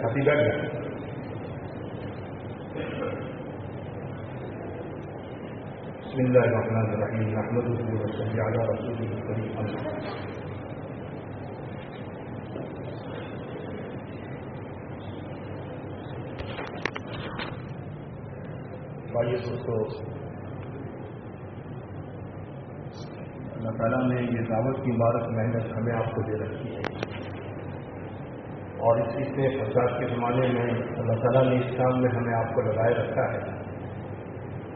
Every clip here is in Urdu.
ساتھی بیٹھ جائیں بسم الله الرحمن الرحيم. نحمده ونصلي على رسوله الكريم. بھائی دوستو اللہ تعالیٰ نے یہ دعوت کی مبارک محنت ہمیں آپ کو دے رکھی ہے۔ اور اسی سے فساد کے زمانے میں اللہ تعالیٰ نے اس کام میں ہمیں آپ کو لگائے رکھا ہے۔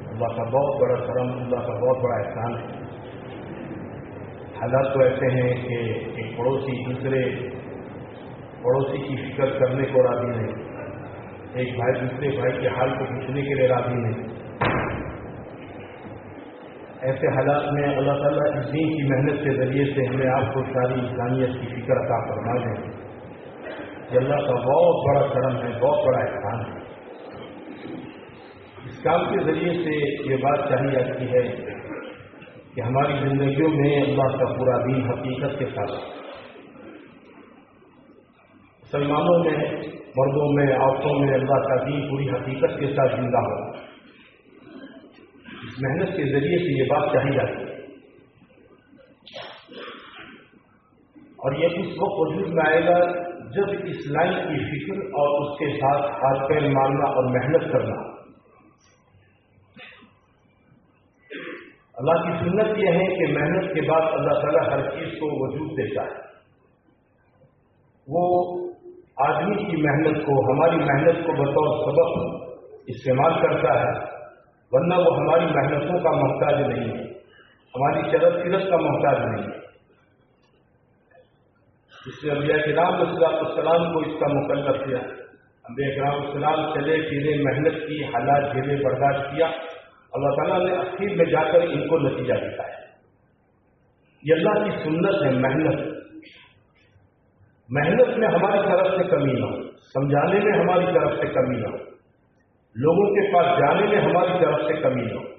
اللہ کا بہت بڑا کرم، اللہ کا بہت بڑا احسان ہے۔ حالات تو ایسے ہیں کہ ایک پڑوسی دوسرے پڑوسی کی فکر کرنے کو راضی نہیں، ایک بھائی دوسرے بھائی کے حال کو پوچھنے کے لیے راضی نہیں۔ ایسے حالات میں اللہ تعالیٰ اس دین کی محنت کے ذریعے سے ہمیں آپ کو ساری انسانیت کی فکر عطا فرما دیں۔ یہ اللہ کا بہت بڑا کرم ہے، بہت بڑا احسان ہے۔ اس کام کے ذریعے سے یہ بات چاہی جاتی ہے کہ ہماری زندگیوں میں اللہ کا پورا دین حقیقت کے ساتھ مسلمانوں میں، مردوں میں، عورتوں میں اللہ کا دین پوری حقیقت کے ساتھ زندہ ہو۔ محنت کے ذریعے سے یہ بات چاہی جاتی ہے۔ اور یہ اس وقت وجود میں آئے گا جب اس لائن کی فکر اور اس کے ساتھ ہاتھ پیر مارنا اور محنت کرنا۔ اللہ کی سنت یہ ہے کہ محنت کے بعد اللہ تعالیٰ ہر چیز کو وجود دیتا ہے۔ وہ آدمی کی محنت کو، ہماری محنت کو بطور سبق استعمال کرتا ہے۔ ورنہ وہ ہماری محنتوں کا محتاج نہیں ہے۔ ہماری چرت سیرت کا محتاج نہیں ہے۔ اس نے ابیا کرام السلام السلام کو اس کا مقرر کیا ابیا کرام السلام چلے پھرے محنت کی، حالات جھیلے برداشت کیا۔ اللہ تعالیٰ نے اخیر میں جا کر ان کو نتیجہ دکھایا۔ یہ اللہ کی سنت ہے، محنت۔ محنت میں ہماری طرف سے کمی نہ ہو، سمجھانے میں ہماری طرف سے کمی نہ ہو۔ لوگوں کے پاس جانے میں ہماری طرف سے کمی نہ ہو۔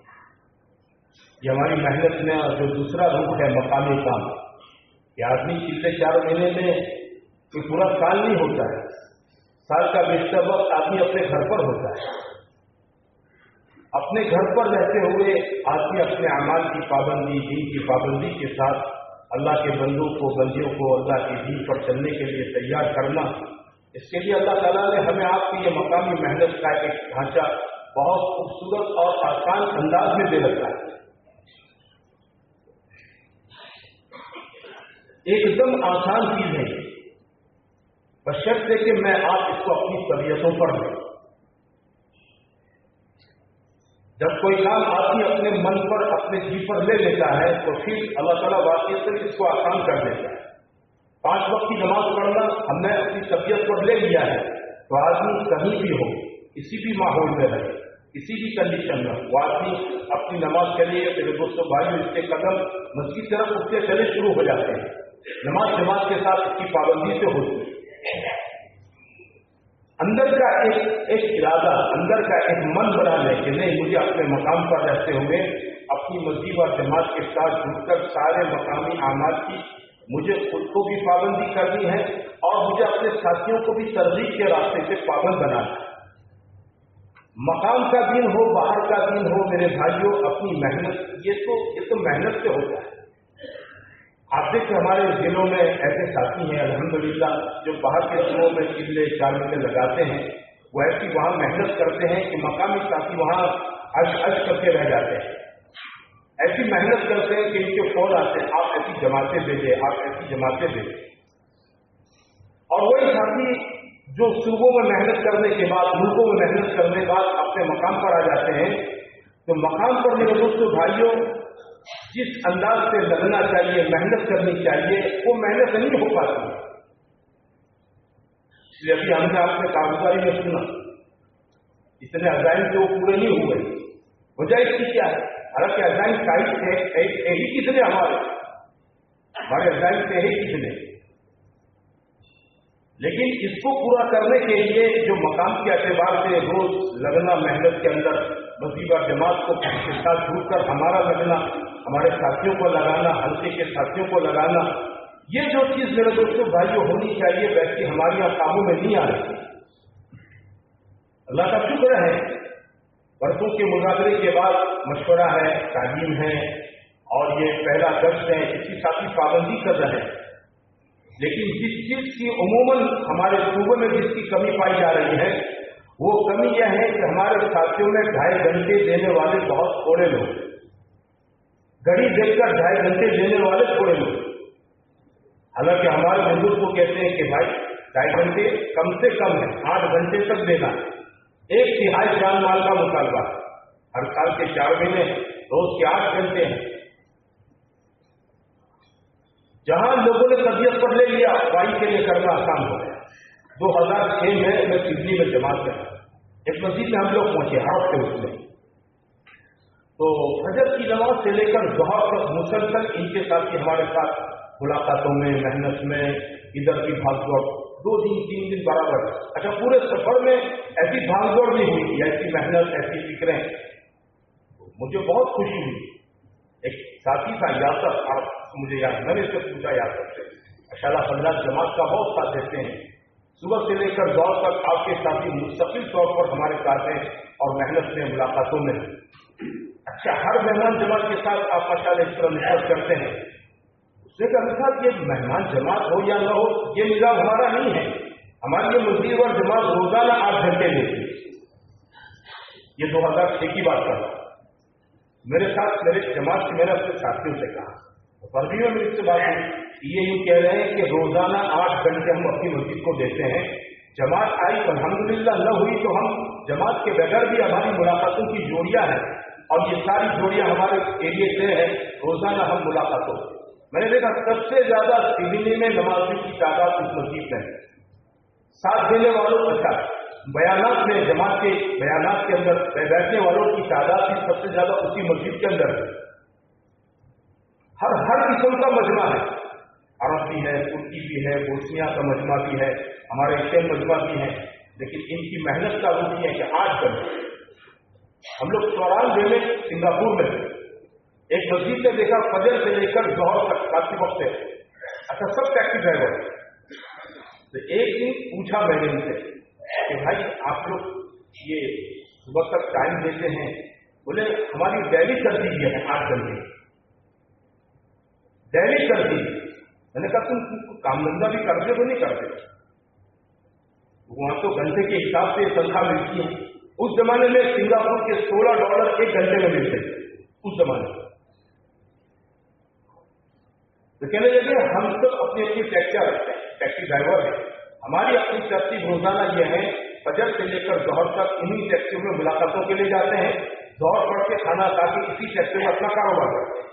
یہ ہماری محنت میں جو دوسرا روپ ہے، مقامی کام۔ کہ آدمی پچھلے چار مہینے میں کوئی پورا سال نہیں ہوتا ہے۔ سال کا بیشتر وقت آدمی اپنے گھر پر ہوتا ہے۔ اپنے گھر پر رہتے ہوئے آدمی اپنے اعمال کی پابندی، دین کی پابندی کے ساتھ اللہ کے بندوں کو، بندیوں کو اللہ کے دین پر چلنے کے لیے تیار کرنا اس کے لیے اللہ تعالیٰ نے ہمیں آپ کی یہ مقامی محنت کا ایک ڈھانچہ بہت خوبصورت اور آسان انداز میں دے رکھا ہے۔ ایک دم آسان چیز ہے۔ بشرط ہے کہ میں آپ اس کو اپنی طبیعتوں پر لوں جب کوئی کام آدمی اپنے من پر، اپنے جی پر لے لیتا ہے، تو پھر اللہ تعالیٰ واقعی سے اس کو آسان کر دیتا ہے۔ پانچ وقت کی نماز پڑھنا ہم نے اپنی طبیعت پر لے لیا ہے، تو آدمی کہیں بھی ہو کسی بھی ماحول میں رہے کسی بھی کنڈیشن میں وہ آدمی اپنی نماز کے لیے میرے دوستوں بھائی اس کے قدم مسجد طرف اٹھتے چلے شروع ہو جاتے ہیں۔ نماز جماعت کے ساتھ اس کی پابندی سے ہوتی ہے۔ اندر کا ایک ایک ارادہ، اندر کا ایک من بنا لے کہ نہیں مجھے اپنے مقام پر رہتے ہوئے اپنی مسجد اور جماعت کے ساتھ جڑ کر سارے مقامی اعمال کی مجھے خود کو بھی پابندی کرنی ہے اور مجھے اپنے ساتھیوں کو بھی ترغیب کے راستے سے پابند بنانا ہے۔ مقام کا دن ہو، باہر کا دن ہو، میرے بھائیوں، اپنی محنت۔ یہ تو یہ تو محنت سے ہوتا ہے۔ آپ دیکھیں، ہمارے ضلعوں میں ایسے ساتھی ہیں، الحمدللہ، جو باہر کے دنوں میں قلعے چار مہینے لگاتے ہیں۔ وہ ایسی وہاں محنت کرتے ہیں کہ مقامی ساتھی وہاں اش اش کر کے رہ جاتے ہیں۔ ایسی محنت کرتے ہیں کہ ان کے فون آتے ہیں، آپ ایسی جماعتیں بھیجے آپ ایسی جماعتیں بھیجے اور وہی ساتھی جو صوبوں میں محنت کرنے کے بعد، ملکوں میں محنت کرنے کے بعد اپنے مقام پر آ جاتے ہیں، تو مقام پر میرے دوستوں بھائیوں، جس انداز سے لگنا چاہیے، محنت کرنی چاہیے، وہ محنت نہیں ہو پاتی۔ اس لیے ابھی ہم نے آپ نے کاروباری میں سنا، اتنے عزائم کے وہ پورے نہیں ہوئے۔ وجہ اس کی کیا ہے؟ حالانکہ عزائم سائز ہی کتنے ہمارے؟ ہمارے عزائم سے ہی کتنے لیکن اس کو پورا کرنے کے لیے جو مقام کے اعتبار سے روز لگنا محنت کے اندر مصیبہ جماعت کو کے ساتھ جڑ کر ہمارا لگنا، ہمارے ساتھیوں کو لگانا، ہلکے کے ساتھیوں کو لگانا، یہ جو چیز میرے دوستوں بھائیوں ہونی چاہیے ویسے ہمارے یہاں کاموں میں نہیں آ رہی۔ اللہ کا شکر ہے برسوں کے مظاہرے کے بعد مشورہ ہے، تعلیم ہے، اور یہ پہلا درج ہے، اس کی ساتھی پابندی کر رہے ہیں۔ لیکن جس چیز کی عموماً ہمارے صوبے میں جس کی کمی پائی جا رہی ہے، وہ کمی یہ ہے کہ ہمارے ساتھیوں میں ڈھائی گھنٹے دینے والے بہت تھوڑے لوگ گھڑی دیکھ کر ڈھائی گھنٹے دینے والے تھوڑے لوگ حالانکہ ہمارے بزرگ کو کہتے ہیں کہ بھائی، ڈھائی گھنٹے کم سے کم ہے، آٹھ گھنٹے تک دینا۔ ایک تہائی جان مال کا مطالبہ ہر سال کے چار مہینے روز کے آٹھ گھنٹے ہیں۔ جہاں لوگوں نے طبیعت پر لے لیا وائی کے لیے کرنا آسان ہو گیا۔ دو ہزار چھ میں میں سڈنی میں جماعت کر ایک مسجد میں ہم لوگ پہنچے ہاؤس کے اس میں۔ تو فجر کی نماز سے لے کر بہت تک مسلسل ان کے ساتھ ہمارے ساتھ ملاقاتوں میں، محنت میں، ادھر کی بھاگ دوڑ دو دن، تین دن برابر اچھا پورے سفر میں ایسی بھاگ دوڑ بھی ہوئی، ایسی محنت، ایسی فکریں۔ مجھے بہت خوشی ہوئی۔ ایک ساتھی تھا، یاسر، آپ مجھے یاد، میں نے اس سے پوچھا، یاسر سے اشالہ پنجاب جماعت کا بہت ساتھ دیتے ہیں۔ صبح سے لے کر دور تک آپ کے ساتھی مستقل طور پر ہمارے ساتھ ہیں اور محنت میں ملاقاتوں میں اچھا ہر مہمان جماعت کے ساتھ آپ ماشاء اس طرح نسبت کرتے ہیں۔ کہا تھا کہ مہمان جماعت ہو یا نہ ہو، یہ مزاج ہمارا نہیں ہے۔ ہماری یہ مسجد اور جماعت روزانہ آٹھ گھنٹے لیتی ہے یہ دو ہزار چھ کی بات کر رہا ہوں۔ میرے ساتھ، میرے جماعت سے میں نے اپنے ساتھیوں سے کہا۔ فرضیوں میں اس سے بات ہوئی۔ یہ یوں کہہ رہے ہیں کہ روزانہ آٹھ گھنٹے ہم اپنی مسجد کو دیتے ہیں۔ جماعت آئی الحمد للہ نہ ہوئی تو ہم جماعت کے بغیر بھی ہماری ملاقاتوں کی جوڑیاں ہیں۔ اور یہ ساری جوڑیاں ہمارے ایریے سے ہیں۔ روزانہ ہم ملاقاتوں میں نے دیکھا سب سے زیادہ سیونی میں نمازی کی تعداد اس مسجد میں ساتھ دینے والوں اچھا بیانات میں، جماعت کے بیانات کے اندر بیٹھنے والوں کی تعداد بھی سب سے زیادہ اسی مسجد کے اندر ہے۔ ہر ہر قسم کا مجمع ہے۔ عرب بھی ہے، ترکی بھی ہے، بوسنیا کا مجمع بھی ہے، ہمارے ایشین مجمع بھی ہے لیکن ان کی محنت کا روپ یہ ہے کہ آج کل ہم لوگ چورانوے میں سنگاپور میں ایک مسجد سے دیکھا، فجر سے لے کر جوہر تک کافی وقت ہے اچھا سب ٹیکسی ڈرائیور تو ایک دن پوچھا میں نے ان سے کہ بھائی، آپ لوگ یہ صبح تک ٹائم دیتے ہیں۔ بولے، ہماری ڈیلی کر دیجیے ہے آٹھ گھنٹے ڈیلی کر میں نے کہا، تم کام دھندا بھی کرتے تو نہیں کرتے؟ وہاں تو گھنٹے کے حساب سے تنخواہ ملتی ہے۔ اس زمانے میں سنگاپور کے سولہ ڈالر ایک گھنٹے میں ملتے۔ اس زمانے۔ میں تو کہنے لگے ہم سب اپنی اپنی ٹیکسی رکھتے ہیں ٹیکسی ڈرائیور ہیں ہماری اپنی ترتیب روزانہ یہ ہے، فجر سے لے کر دور تک انہیں ٹیکسیوں میں ملاقاتوں کے لیے جاتے ہیں۔ دور پڑ کے کھانا کھا کے اسی ٹیکسی میں اپنا کاروبار کرتے ہیں۔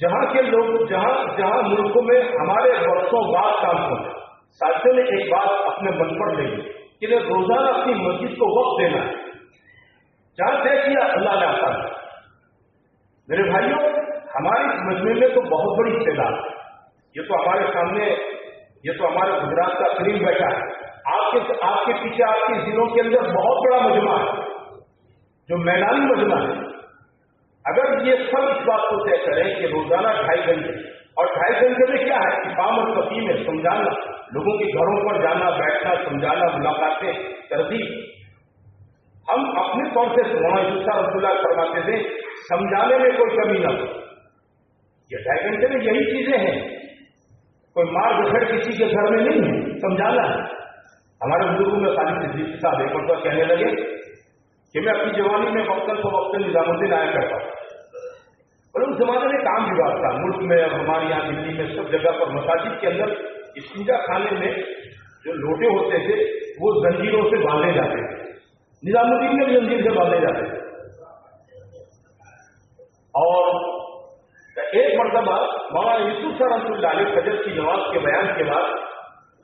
جہاں کے لوگ، جہاں جہاں ملکوں میں ہمارے برسوں بعد کام ہو ساتھیوں نے ایک بات اپنے من پر لے لی کہ روزانہ اپنی مسجد کو وقت دینا ہے۔ جہاں طے کیا اللہ نے آتا ہے میرے بھائیوں ہماری مجموعے میں تو بہت بڑی تعداد ہے۔ یہ تو ہمارے سامنے، یہ تو ہمارے گجرات کا کریم بیٹھا ہے۔ آپ کے آپ کے پیچھے، آپ کے ضلعوں کے اندر بہت بڑا مجمع ہے۔ جو میدانی مجمع ہے۔ اگر یہ سب اس بات کو طے کریں کہ روزانہ ڈھائی گھنٹے، اور ڈھائی گھنٹے میں کیا ہے؟ کام اور پتی میں سمجھانا۔ لوگوں کے گھروں پر جانا، بیٹھنا، سمجھانا، ملاقاتیں تردید ہم اپنے طور سے مولانا رسول اللہ کرواتے تھے سمجھانے میں کوئی کمی نہ ہو۔ یہ ڈھائی گھنٹے میں یہی چیزیں ہیں۔ کوئی مار بکھر کسی کے گھر میں نہیں ہے، سمجھانا۔ ہمارے بزرگوں میں خالی صدیق صاحب ایک مرتبہ کہنے لگے کہ میں اپنی جوانی میں وقتاً کو وقت نظام الدین آیا کرتا ہوں۔ اور اس زمانے میں کام بھی بات تھا، ملک میں اور ہمارے یہاں دلی میں سب جگہ پر مساجد کے اندر اس پوجا کھانے میں جو لوٹے ہوتے تھے، وہ زنجیروں سے باندھے جاتے تھے۔ نظام الدین میں بھی زنجیر سے باندھے جاتے تھے۔ اور ایک مرتبہ مولانا یوسف سر رحمۃ اللہ علیہ فجر کی نماز کے بیان کے بعد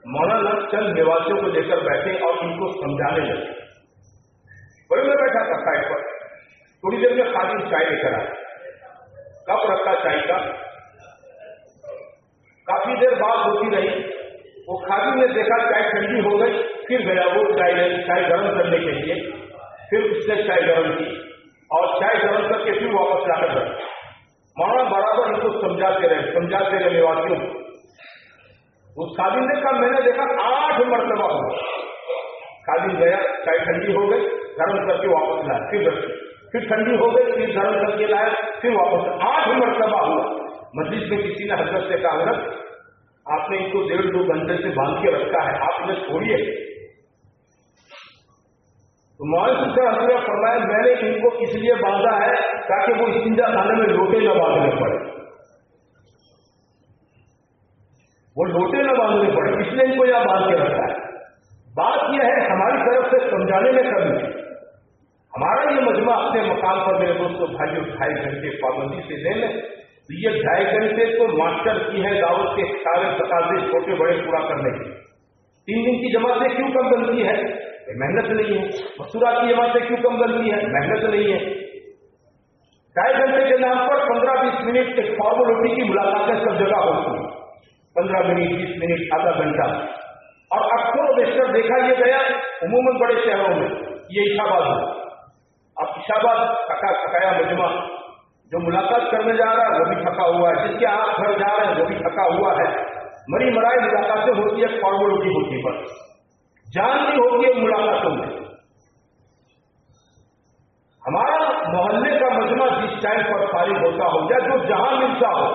مولانا چند نواسیوں کو لے کر بیٹھے اور ان کو سمجھانے لگے۔ بڑے میں بیٹھا تھا سائڈ پر۔ تھوڑی دیر میں خالی چائے لے کر آئے کپ رکھا چائے کا۔ کافی دیر بات ہوتی رہی۔ وہ خادی نے دیکھا چائے ٹھنڈی ہو گئی۔ پھر گیا وہ چائے چائے گرم کرنے کے لیے۔ پھر اس نے چائے گرم کی اور چائے گرم کر کے پھر واپس لا کر گئے مانا برابر ان کو سمجھاتے رہے سمجھاتے رہے نواسیوں اس خادم نے کہا میں نے دیکھا آٹھ مرتبہ ہو خادم گیا، چائے ٹھنڈی ہو گئی، گرم کر کے واپس لایا، پھر رکھے پھر ٹھنڈی ہو گئی، پھر گرم کر کے لایا، پھر واپس۔ آٹھ مرتبہ ہوا۔ مسجد میں کسی نے حضرت سے کہا، حضرت، آپ نے ان کو ڈیڑھ دو گھنٹے سے باندھ کے رکھا ہے، آپ انہیں چھوڑیے۔ تو مولانا سے حضرت فرمایا، میں نے ان کو اس لیے باندھا ہے تاکہ وہ استنجا خانے میں لوٹے نہ باندھنے پڑے۔ وہ لوٹے نہ باندھنے پڑے، اس لیے ان کو یہاں باندھ کے رکھا ہے۔ بات یہ ہے، ہماری طرف سے سمجھانے میں کمی ہے۔ ہمارا یہ مجمع اپنے مقام پر میرے دوستوں بھائیوں ڈھائی گھنٹے پابندی سے لے لیں۔ تو یہ ڈھائی گھنٹے تو ماسٹر کی ہے دعوت کے سارے تقاضے چھوٹے بڑے پورا کرنے کے۔ تین دن کی جماعتیں کیوں کم بنتی ہے محنت نہیں ہے۔ مسورا کی جماعتیں کیوں کم بنتی ہے محنت نہیں ہے۔ ڈھائی گھنٹے کے نام پر پندرہ بیس منٹ ایک فارملٹی کی ملاقاتیں سب جگہ ہوتی ہیں۔ پندرہ منٹ، بیس منٹ، آدھا گھنٹہ۔ اور اکثر و بیشتر دیکھا یہ گیا، عموماً بڑے شہروں میں۔ یہ عشاباد ہے۔ اب عشاباد تھکا تھکایا مجمع جو ملاقات کرنے جا رہا ہے، وہ بھی تھکا ہوا ہے۔ جس کے آپ گھر جا رہے ہیں، وہ بھی تھکا ہوا ہے۔ مری مرائی ملاقاتیں ہوتی ہے فارملٹی ہوتی ہے بس جان بھی ہوتی ہے ملاقاتوں میں ہمارا محلے کا مجمع جس ٹائم پر فارغ ہوتا ہو یا جو جہاں ملتا ہو،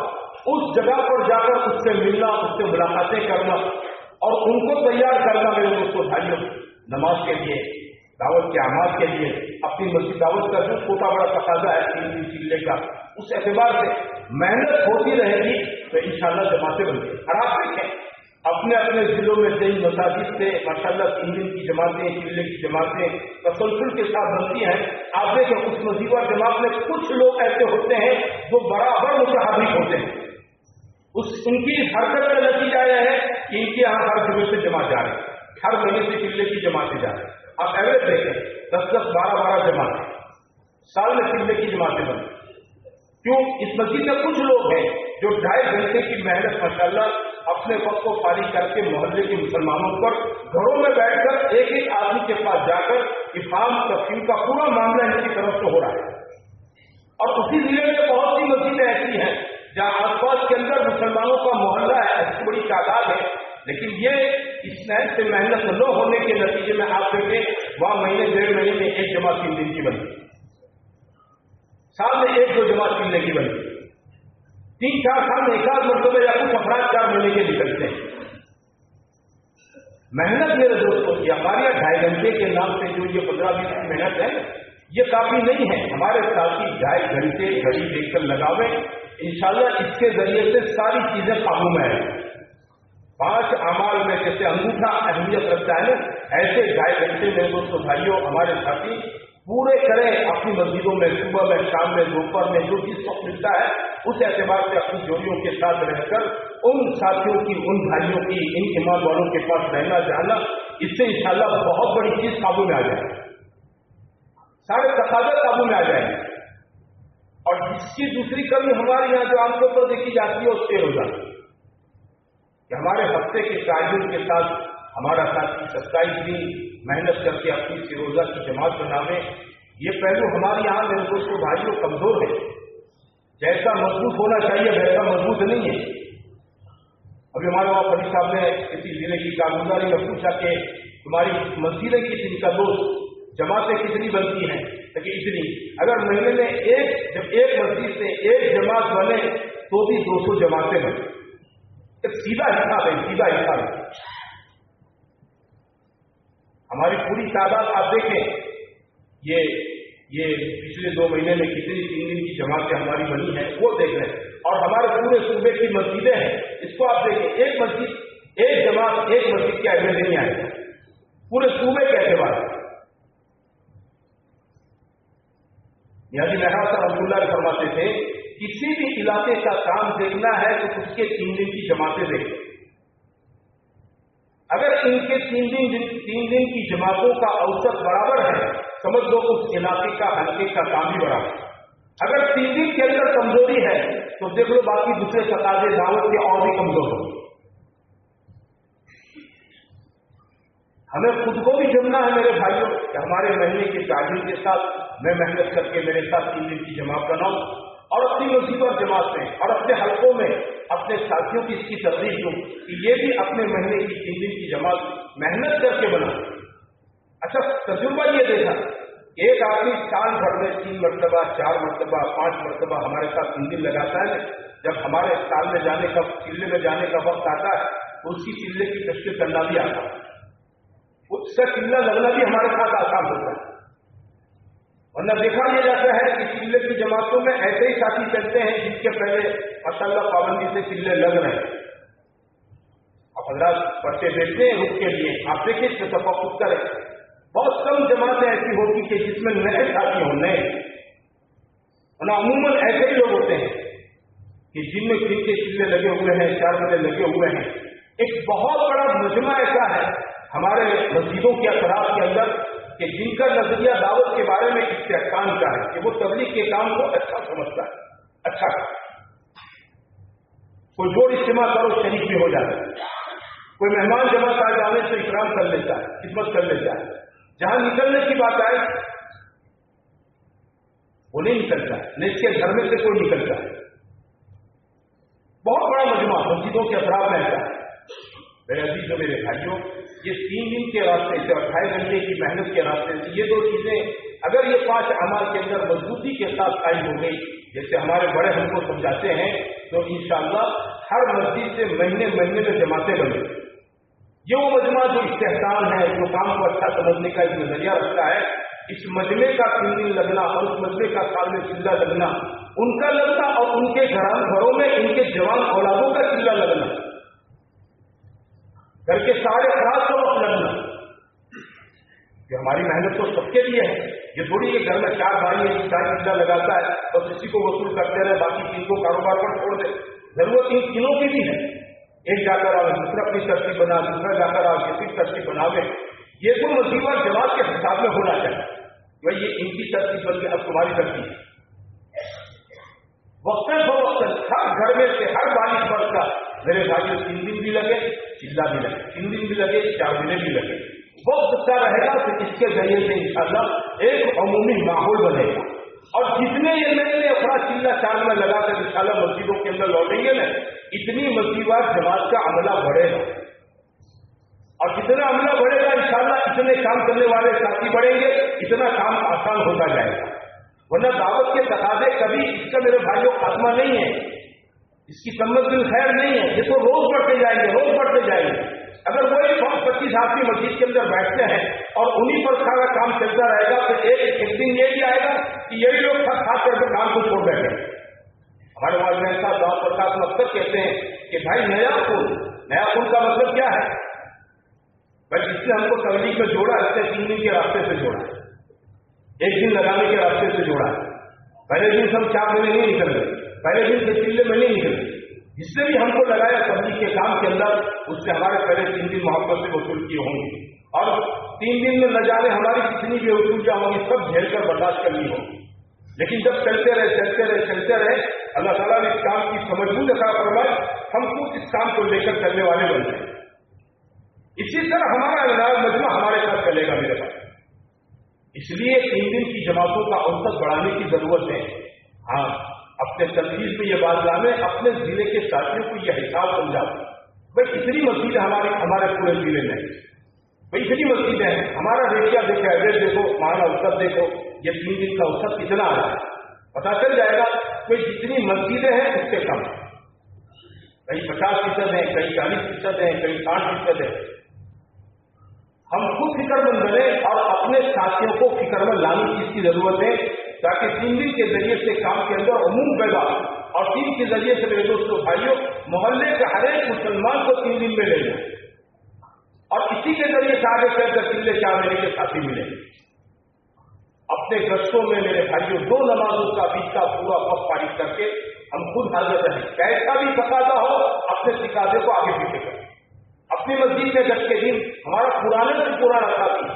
اس جگہ پر جا کر اس سے ملنا، اس سے ملاقاتیں کرنا اور ان کو تیار کرنا میرے دوستوں بھائیوں، نماز کے لیے، دعوت کے آماد کے لیے۔ اپنی مسجد دعوت کا جو چھوٹا بڑا تقاضا ہے، تین دن چلے کا اس اعتبار سے محنت ہوتی رہے گی تو انشاءاللہ جماعتیں بنتی اور آپ دیکھیں اپنے اپنے ضلعوں میں کئی مساجد سے ماشاء اللہ تین دن کی جماعتیں چلے کی جماعتیں تسلسل کے ساتھ بنتی ہیں۔ آپ دیکھیں، اس مزید جماعت میں کچھ لوگ ایسے ہوتے ہیں جو برابر متحرک ہوتے ہیں۔ اس، ان کی حرکت کا نتیجہ یہ ہے کہ ان کے یہاں ہر جگہ سے جمع جا رہے ہیں ہر مہینے سے چلے کی جماعتیں جا رہے ہیں آپ ایوریج دیکھیں، دس دس، بارہ بارہ جماعتیں سال میں سلنے کی جماعتیں بنی کیوں؟ اس مسجد میں کچھ لوگ ہیں جو ڈھائی گھنٹے کی محنت ماشاء اللہ اپنے وقت کو فارغ کر کے محلے کے مسلمانوں پر گھروں میں بیٹھ کر ایک ایک آدمی کے پاس جا کر افام تفہیم کا پورا معاملہ ان کی طرف سے ہو رہا ہے۔ اور اسی ضلع میں بہت سی مسجدیں ایسی ہیں جہاں آس پاس کے اندر مسلمانوں کا محلہ ہے، ایسی بڑی تعداد ہے۔ لیکن یہ اس نئے سے محنت نہ ہونے کے نتیجے میں آپ دیکھیں، وہاں مہینے، ڈیڑھ مہینے میں ایک جمع تین دن کی بنتی۔ سال میں ایک دو جمع تین دن کی بنتی۔ تین چار سال میں ایک آدھ مرتبہ یا کچھ افراد چار مہینے کے نکلتے ہیں۔ محنت میرے دوستوں کی ہمارے ڈھائی گھنٹے کے نام سے جو یہ پندرہ بیس کی محنت ہے، یہ کافی نہیں ہے۔ ہمارے ساتھی ڈھائی گھنٹے گھڑی دیکھ کر لگاوے انشاءاللہ اس کے ذریعے سے ساری چیزیں قابو میں آئیں۔ پانچ امال میں جیسے انگوٹھا، اہمیت رکھتا ہے ایسے ڈھائی گھنٹے میں دوستوں بھائیوں ہمارے ساتھی پورے کریں۔ اپنی مسجدوں میں، صبح میں، شام میں، دوپہر میں، جو جس وقت ملتا ہے اس اعتبار سے اپنی جوڑیوں کے ساتھ رہ کر ان ساتھیوں کی، ان بھائیوں کی، ان ایمان والوں کے پاس رہنا، جانا، اس سے انشاءاللہ بہت بڑی چیز قابو میں آ جائے سارے تقاضے قابو میں آ جائیں گے۔ اور جس کی دوسری کمی ہمارے یہاں جو عام طور پر دیکھی جاتی ہے، اس سے ہو جاتی کہ ہمارے ہفتے کے تعلیم کے ساتھ ہمارا ساتھی ستائیس دن محنت کر کے اپنی فروزہ کی جماعت بناوے، یہ پہلو ہمارے یہاں میرے دوستوں، بھائیوں، کمزور ہے جیسا مضبوط ہونا چاہیے، ویسا مضبوط نہیں ہے۔ ابھی ہمارے وہاں پری صاحب نے کسی ضلع کی کارگزاری میں پوچھا کہ تمہاری مسجدیں کتنی کا دوست جماعتیں کتنی بنتی ہیں؟ لیکن اتنی۔ اگر مہینے میں ایک، جب ایک مسجد سے ایک جماعت بنے تو بھی دو سو جماعتیں بنے سیدھا حساب ہے، سیدھا حساب ہے۔ ہماری پوری تعداد آپ دیکھیں، یہ یہ پچھلے دو مہینے میں کتنی تین دن کی جماعتیں ہماری بنی ہیں، وہ دیکھ رہے ہیں اور ہمارے پورے صوبے کی مسجدیں ہیں۔ اس کو آپ دیکھیں، ایک مسجد، ایک جماعت، ایک مسجد کے اہمیت نہیں آئے پورے صوبے کے اعتبار یعنی محرا صاحب اللہ فرماتے تھے، کسی بھی علاقے کا کام دیکھنا ہے تو اس کے تین دن کی جماعتیں دیکھیں اگر ان کے تین دن تین دن کی جماعتوں کا اوسط برابر ہے سمجھ لو اس علاقے کا ہلکے کا کام بھی برابر اگر تین دن کے اندر کمزوری ہے، تو دیکھ لو باقی دوسرے تقاضے دعوت کے اور بھی کمزور ہوں ہمیں خود کو بھی جمنا ہے میرے بھائیوں، کہ ہمارے مہینے کی تعلیم کے ساتھ، میں محنت کر کے میرے ساتھ تین دن کی جماعت بناؤں اور اپنی مصیبت جماعت میں اور اپنے حلقوں میں اپنے ساتھیوں کی اس کی ترغیب دوں کہ یہ بھی اپنے مہینے کی تین دن کی جماعت محنت کر کے بنا اچھا تجربہ یہ دیکھا، ایک آدمی سال بھر میں تین مرتبہ، چار مرتبہ، پانچ مرتبہ ہمارے ساتھ تین دن لگاتا ہے۔ جب ہمارے سال میں جانے کا چلے میں جانے کا وقت آتا ہے تو اس کی چلے کی تشکیل کرنا بھی آتا ہے۔ اس کا چلہ لگنا بھی ہمارے ساتھ آسان ہوتا ہے۔ ورنہ دیکھا یہ جاتا ہے کہ چلے کی جماعتوں میں ایسے ہی ساتھی چلتے ہیں جن کے پہلے ماشاء اللہ پابندی سے چلے لگ رہے ہیں۔ آپ حضرات پرچے بیچتے ہیں رک کے لیے۔ آپ دیکھیں اس میں سفا خود کریں بہت کم جماعتیں ایسی ہوتی کہ جس میں نئے ساتھی ہوں، نئے۔ ورنہ عموماً ایسے ہی لوگ ہوتے ہیں کہ جن میں کن کے چلے لگے ہوئے ہیں چار بجے لگے ہوئے ہیں۔ ایک بہت بڑا مجمع ایسا ہے ہمارے مسجدوں کے اثرات کے اندر کہ جن کا نظریہ دعوت کے بارے میں استحکام کا ہے کہ وہ تبلیغ کے کام کو اچھا سمجھتا ہے اچھا۔ کوئی جوڑ اجتماع کرو، شریک بھی ہو جاتا ہے۔ کوئی مہمان جمع کر جانے سے اکرام کر لیتا ہے، خدمت کر لیتا ہے۔ جہاں نکلنے کی بات آئے، وہ نہیں نکلتا نہ اس کے گھر میں سے کوئی نکلتا ہے۔ بہت بڑا مجموعہ مسجدوں کے اثرات میں ایسا ہے۔ میرے عزیز جو میرے بھائیوں، یہ تین دن کے راستے سے اٹھائیس گھنٹے کی محنت کے راستے سے یہ دو چیزیں اگر یہ پانچ عمال کے اندر مضبوطی کے ساتھ قائم ہو گئی جیسے ہمارے بڑے ہم کو سمجھاتے ہیں، تو انشاءاللہ ہر مسجد سے مہینے مہینے میں جماعتیں بنے یہ وہ مجمع جو استحکام ہے، جو کام کو اچھا سمجھنے کا ایک نظریہ رکھتا ہے، اس مجمے کا تین دن لگنا اور اس مجمے کا سال میں چلہ لگنا، ان کا لگنا اور ان کے گھروں میں ان کے جوان اولادوں کا چلہ لگنا۔ گھر کے سارے خراب کو وقت لگنا۔ کہ ہماری محنت تو سب کے لیے ہے، یہ تھوڑی کہ گھر میں چار بھائی ہے چار چیزیں لگاتا ہے اور کسی کو وصول کرتے رہے، باقی تین کو کاروبار پر چھوڑ دے۔ ضرورت ان تینوں کی بھی ہے۔ ایک جا کر آؤ دوسرا اپنی ترتیب بنا، دوسرا جا کر آؤ کسی ترتیب بناوے یہ تو مصیبت جماعت کے حساب میں ہونا چاہیے۔ بھائی یہ ان کی ترتیب بن کے اب تمہاری ترتیب ہے۔ وقت ہر گھر میں سے ہر بارش برس کا میرے بھائی تین دن بھی لگے چلا بھی لگے، تین دن بھی لگے، چار دن بھی لگے۔ وقت کا رہے گا تو اس کے ذریعے سے انشاءاللہ ایک عمومی ماحول بنے گا اور جتنے یہ نئے نئے اپنا چلا چار میں لگا کر انشاءاللہ مسجدوں کے اندر لوٹیں گے نا، اتنی مصیبت جماعت کا عملہ بڑھے گا۔ اور جتنا عملہ بڑھے گا، انشاءاللہ اتنے کام کرنے والے ساتھی بڑھیں گے، اتنا کام آسان ہوتا جائے گا۔ ورنہ دعوت کے تقاضے کبھی اس کا میرے بھائیوں خاتمہ نہیں ہے۔ اس کی سمت دل خیر نہیں ہے۔ یہ تو روز بڑھتے جائیں گے، روز بڑھتے جائیں گے۔ اگر وہی پانچ پچیس آدمی مسجد کے اندر بیٹھتے ہیں اور انہیں پر سارا کام چلتا رہے گا، تو ایک ایک دن یہ بھی آئے گا کہ یہی لوگ تھک کھا کر کے کام کو چھوڑ بیٹھے۔ ہمارے والدین صاحب گاؤں پرکاش مقصد کہتے ہیں کہ بھائی نیا پھول نیا پھول کا مطلب کیا ہے؟ بھائی جس نے ہم کو تبلیغ میں جوڑا اس نے تین دن کے راستے سے جوڑا ایک دن لگانے کے راستے سے جوڑا پہلے دن سب چار مہینے نہیں نکل رہے، پہلے دن کے چلے میں نہیں نکلتی جس سے بھی ہم کو لگایا تبلیغ کے کام کے اندر، اس سے ہمارے پہلے تین دن محبت سے وصول کیے ہوں گے۔ اور تین دن میں نہ جانے ہماری کتنی بھی وصول ہوں گی، سب جھیل کر برداشت کرنی ہوگی لیکن جب چلتے رہے چلتے رہے چلتے رہے اللہ تعالیٰ نے اس کام کی سمجھ عطا فرمائی، ہم خود اس کام کو لے کر چلنے والے بن گئے اسی طرح ہمارا انداز مجمع ہمارے ساتھ چلے گا میرے پاس اس لیے تین دن کی جماعتوں کا اوسط بڑھانے کی ضرورت ہے۔ ہاں اپنے تنظیم میں یہ بات لانے، اپنے ضلع کے ساتھیوں کو یہ حساب سمجھا۔ بھائی، اتنی مسجد ہماری ہمارے پورے ضلع میں بھائی، اتنی مسجد ہے ہمارا ریشیا دیکھو ایوریج دیکھو، ہمارا اوسط دیکھو، یہ تین دن کا اوسط کتنا آ رہا ہے؟ پتا چل جائے گا کہ جتنی مسجدیں ہیں اس سے کم۔ کئی پچاس فیصد ہیں، کئی چالیس فیصد ہیں، کئی ساٹھ فیصد ہیں۔ ہم خود فکر مند بنے اور اپنے ساتھیوں کو فکر مند لانے کی اس کی ضرورت ہے، تاکہ تین دن کے ذریعے سے کام کے اندر عموم پیدا اور تین کے ذریعے سے میرے دوستوں بھائیوں محلے کے ہر ایک مسلمان کو تین دن میں لے لیں اور اسی کے ذریعے سے آگے چل کر تین چار مہینے کے ساتھی ملے اپنے گشتوں میں میرے بھائیوں، دو نمازوں کا بیچ کا پورا وقت پاری کر کے ہم خود حاضر رہیں۔ کیسا بھی تقاضا ہو، اپنے تقاضے کو آگے پیچھے کریں۔ اپنی مسجد میں گش کے دن ہمارا پرانے سے پرانا ساتھی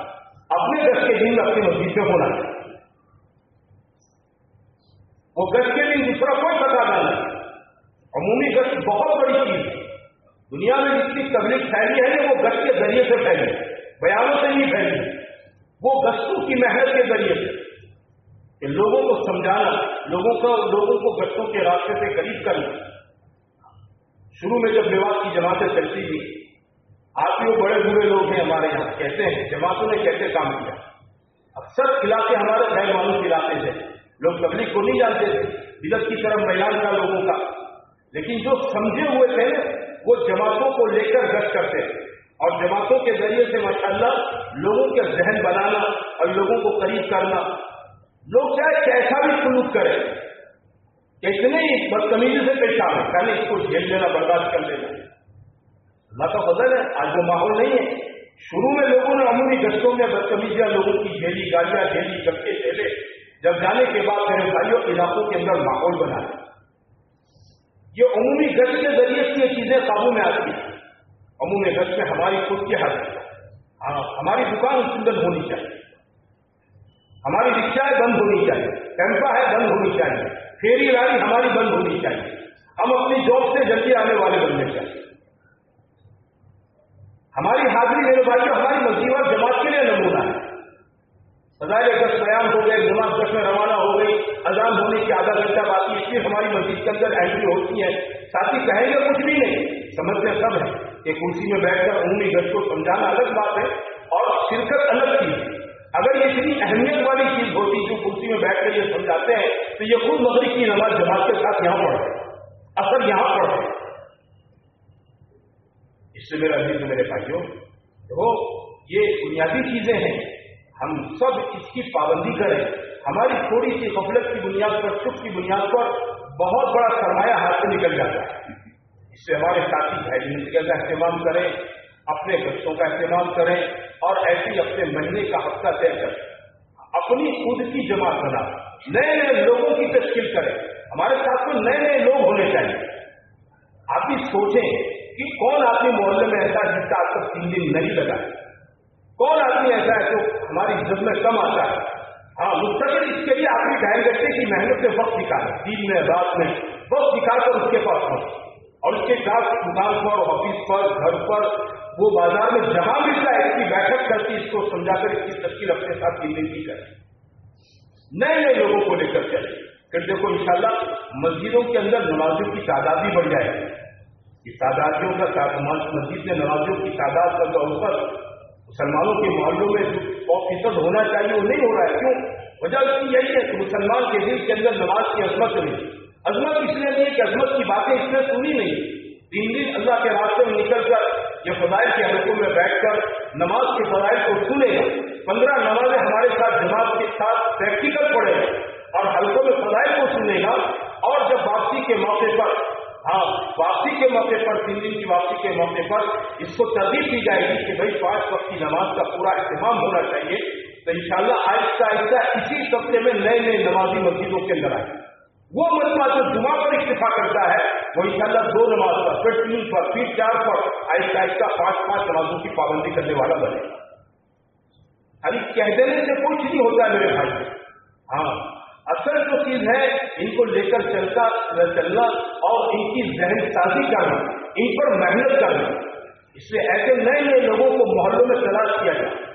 اپنے گش کے دن اپنی مسجد میں ہونا چاہیے وہ گش کے دن دوسرا کوئی پتا نہیں عمومی گش بہت بڑی چیز ہے۔ دنیا میں جتنی تبلیغ پھیلی ہے، وہ گش کے ذریعے سے پھیلی بیانوں سے نہیں پھیلی۔ وہ گشتوں کی محنت کے ذریعے سے۔ کہ لوگوں کو سمجھانا، لوگوں کو لوگوں کو گشتوں کے راستے سے قریب کرنا۔ شروع میں جب لباس کی جماعتیں چلتی تھی آپ بھی وہ بڑے برے لوگ ہیں ہمارے یہاں، کہتے ہیں، جماعتوں نے کیسے کام کیا؟ اکثر علاقے ہمارے غیر معلوم علاقے تھے لوگ تبلیغ کو نہیں جانتے تھے بدت کی طرف میدان تھا لوگوں کا۔ لیکن جو سمجھے ہوئے تھے، وہ جماعتوں کو لے کر گشت کرتے تھے۔ اور جماعتوں کے ذریعے سے ماشاءاللہ لوگوں کے ذہن بنانا اور لوگوں کو قریب کرنا لوگ چاہے کیسا بھی سلوک کرے اتنے ہی بدتمیزی سے پیش آئے پہلے اس کو جھیل لینا، برداشت کر لینا۔ اللہ کا بدل ہے، آج وہ ماحول نہیں ہے۔ شروع میں لوگوں نے عمومی گشتوں میں بدتمیزیاں، لوگوں کی جھیلی گاڑیاں جھیلی گٹے جھیلے۔ جب جانے کے بعد میرے بھائیوں، علاقوں کے اندر ماحول بنا یہ عمومی گشت کے ذریعے سے یہ چیزیں قابو میں آتی ہیں۔ عمومی گشت میں ہماری خود کی حالت ہاں ہماری دکان سندر ہونی چاہیے۔ ہماری رکشائیں بند ہونی چاہیے۔ ٹیمپا ہے، بند ہونی چاہیے۔ فیری لاری ہماری بند ہونی چاہیے۔ ہم اپنی جاب سے جلدی آنے والے بننے چاہیے۔ ہماری حاضری میرے بھائی ہماری مسجد جماعت کے لیے نمونہ ہے۔ فضائل دس بیان ہو گئے، جماعت دس میں روانہ ہو گئی، اذان ہونے کی آدھا گھنٹہ باقی، اس لیے ہماری مسجد کے اندر اینٹری ہوتی ہے۔ ساتھی کہیں گے کچھ بھی نہیں۔ سمجھتے سب ہے کہ کرسی میں بیٹھ کر عمومی گز کو سمجھانا الگ بات ہے اور شرکت الگ چیز ہے۔ اگر یہ اتنی اہمیت والی چیز ہوتی جو کرسی میں بیٹھ کر یہ سمجھاتے ہیں، تو یہ خود مغرب کی نماز جماعت کے ساتھ یہاں پڑھتے اثر یہاں پڑھتے اس سے میرا عزیز میرے بھائیوں، دیکھو، یہ بنیادی چیزیں ہیں۔ ہم سب اس کی پابندی کریں۔ ہماری تھوڑی سی غفلت کی بنیاد پر، چپ کی بنیاد پر بہت بڑا سرمایہ ہاتھ سے نکل جاتا ہے۔ اس سے ہمارے ساتھی بھائی کا اہتمام کریں، اپنے بچوں کا اہتمام کریں۔ اور ایسی اپنے مہینے کا ہفتہ طے کریں اپنی خود کی جماعت بنا، نئے نئے لوگوں کی تشکیل کریں ہمارے ساتھ میں نئے نئے لوگ ہونے چاہیے۔ آپ بھی سوچیں کہ کون آدمی محلے میں ایسا ہے جس کا آپ تک تین دن نہیں لگا۔ کون آدمی ایسا ہے جو ہماری عزت میں کم آتا ہے؟ ہاں مستقل اس کے لیے آدمی ڈھائی گھنٹے کی محنت سے وقت نکالے دن میں رات میں، وقت نکال کر اس کے پاس پہنچے اور اس کے ساتھ دکان پر آفس پر گھر پر وہ بازار میں جہاں ملتا ہے اس کی بیٹھک کر کے اس کو سمجھا کر اس کی تشکیل اپنے ساتھ تین دن کی نئے نئے لوگوں کو لے کر چلے۔ پھر دیکھو، انشاءاللہ مسجدوں کے اندر نمازوں کی تعداد بھی بڑھ جائے گی۔ تعدادیوں کا مسجد میں نمازیوں کی تعداد کا جو اوسط مسلمانوں کے محلوں میں جو سو فیصد ہونا چاہیے، وہ نہیں ہو رہا ہے۔ کیوں؟ وجہ یہی ہے کہ مسلمان کے دل کے اندر نماز کی عظمت نہیں۔ عظمت اس لیے نہیں کہ عظمت کی باتیں اس نے سنی نہیں۔ تین دن اللہ کے راستے میں نکل کر یہ فضائل کے حلقوں میں بیٹھ کر نماز کے فضائل کو سنے گا پندرہ نمازیں ہمارے ساتھ جماعت کے ساتھ پریکٹیکل پڑے گا اور حلقوں میں فضائل کو سنے گا اور جب واپسی کے موقع پر ہاں واپسی کے موقع پر، تین دن کی واپسی کے موقع پر اس کو ترغیب دی جائے گی کہ بھائی پانچ وقت کی نماز کا پورا اہتمام ہونا چاہیے۔ تو انشاءاللہ آہستہ آہستہ اسی سفتے میں نئے نئے نمازی مسجدوں کے اندر آئے وہ مجموعہ جو جمعہ پر اکتفا کرتا ہے، وہ انشاءاللہ دو نماز پر، پھر تین پر، پھر چار پر، آہستہ آہستہ پانچ پانچ نمازوں کی پابندی کرنے والا بنے۔ ابھی کہہ دینے سے کچھ نہیں ہوتا ہے میرے بھائی۔ ہاں اصل جو چیز ہے، ان کو لے کر چلتا، چلنا اور ان کی ذہن سازی کرنا، ان پر محنت کرنا۔ اس لیے ایسے نئے نئے لوگوں کو محلوں میں تلاش کیا جائے۔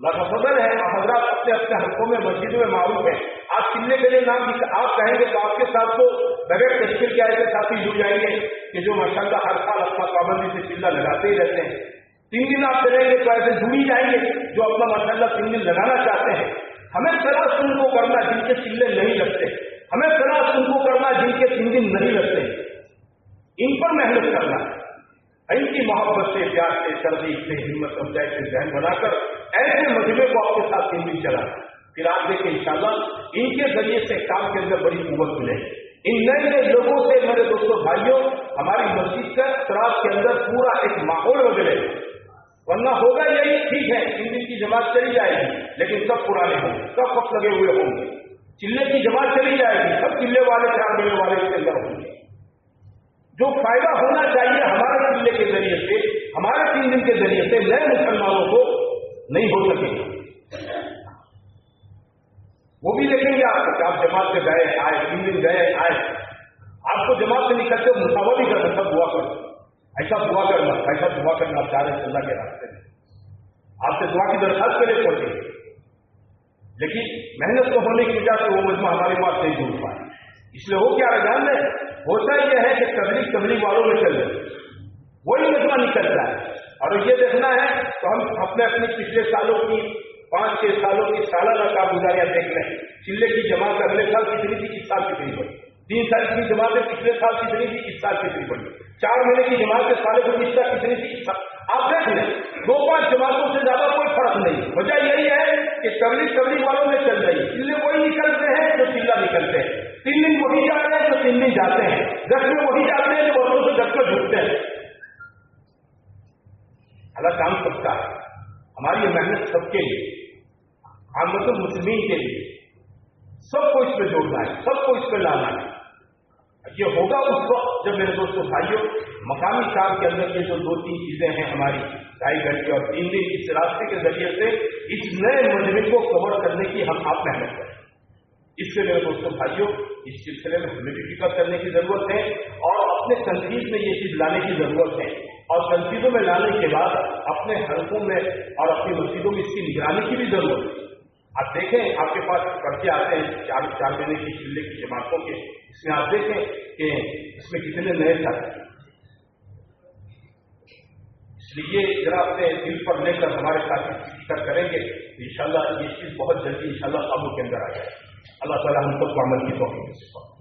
فضل ہے آپ حضرات اپنے اپنے حلقوں میں، مسجدوں میں معروف ہیں۔ آپ چلنے کے لیے نام آپ کہیں گے تو آپ کے ساتھ تو بغیر تشکیل کے ایسے ساتھی جڑ جائیں گے کہ جو ماشاء اللہ ہر سال اپنا پابندی سے چلنا لگاتے ہی رہتے ہیں۔ تین دن آپ چلیں گے تو ایسے جڑی جائیں گے جو اپنا ماشاء اللہ تین دن لگانا چاہتے ہیں۔ ہمیں تلاش ان کو کرنا جن کے چلے نہیں لگتے۔ ہمیں تلاش ان کو کرنا جن کے تین دن نہیں لگتے۔ ان پر محنت کرنا۔ ان کی محبت سے، پیار سے سردی سے، ہمت افزائی سے ذہن بنا کر ایسے مجمے کو چلا پھر آپ دیکھیں ان شاء اللہ ان کے ذریعے سے کام کے اندر بڑی قوت ملے ان نئے نئے لوگوں سے، میرے دوستوں بھائیوں، ہماری مسجد کا تراس کے اندر پورا ایک ماحول بدلے ورنہ ہوگا یہی ٹھیک ہے، تین دن کی جماعت چلی جائے گی، لیکن سب پرانے ہوں گے، سب وقت لگے ہوئے ہوں گے۔ چلے کی جماعت چلی جائے گی، سب چلے والے، چار مہینے والے اس کے اندر ہوں گے۔ جو فائدہ ہونا چاہیے ہمارے چلے کے ذریعے سے، ہمارے تین دن کے ذریعے سے نئے مسلمانوں کو نہیں ہو سکے گا۔ وہ بھی دیکھیں گے آپ کو آپ جماعت سے گئے، آئے، تین دن گئے، آئے۔ آپ کو جماعت سے نکلتے مساوا بھی کرنا سب ہوا کرنا ایسا دعا کرنا، ایسا دعا کرنا آپ چاہ رہے اللہ کے راستے میں۔ آپ سے دعا کی درخواست کرے پڑتے لیکن محنت تو ہونے کی وجہ سے وہ مجمع ہمارے پاس نہیں جڑ پائے اس لیے وہ کیا رجحان ہے ہوتا یہ ہے کہ تبلیغ تبلیغ والوں میں چل رہے وہی مجمع نکلتا ہے۔ اور یہ دیکھنا ہے تو ہم اپنے اپنے پچھلے سالوں کی پانچ چھ سالوں کی سالانہ کارگزاریاں دیکھ لیں چلے کی جماعت اگلے سال کتنی تھی؟ اس سال کتنی بڑی۔ تین سال کی جماعتیں پچھلے سال کتنی تھی؟ اس سال کتنی بڑی۔ چار مہینے کی جماعت کے سالے کو اس سال کتنی تھی؟ آپ دیکھ لیں، دو پانچ جماعتوں سے زیادہ کوئی فرق نہیں۔ وجہ یہی ہے کہ تبلیغ تبلیغ والوں میں چل رہی چلے وہی نکلتے ہیں جو چلا نکلتے ہیں۔ تین دن وہی جاتے ہیں جو تین دن جاتے ہیں۔ دس میں وہی جاتے ہیں جو بسوں سے دس میں جھکتے ہیں۔ اللہ کام سکتا ہے۔ ہماری یہ محنت سب کے لیے۔ آمد مطلب مسلمین کے لیے۔ سب کو اس پہ جوڑنا ہے، سب کو اس پہ لانا ہے۔ یہ ہوگا اس وقت جب میرے دوستوں بھائیوں مقامی کام کے اندر یہ جو دو تین چیزیں ہیں ہماری ڈھائی گھنٹے اور تین دن اس راستے کے ذریعے سے اس نئے مجمے کو کور کرنے کی ہم آپ محنت کریں۔ اس سے میرے دوستوں بھائیوں اس سلسلے میں ہمیں بھی فکر کرنے کی ضرورت ہے اور اپنے تنقید میں یہ چیز لانے کی ضرورت ہے۔ اور تنقیدوں میں لانے کے بعد اپنے حلقوں میں اور اپنی مسجدوں میں اس کی نگرانی کی بھی ضرورت ہے۔ آپ دیکھیں، آپ کے پاس پرچے آتے ہیں چار چار مہینے کی چلے کی جماعتوں کے، اس میں آپ دیکھیں کہ اس میں کتنے نئے ساتھ اس لیے ذرا اپنے دل پر لے کر ہمارے ساتھ فکر کریں گے تو ان یہ چیز بہت جلدی ان شاء اللہ قابو کے اندر آ جائے۔ اللہ تعالیٰ ہم سب کو عمل کی توقع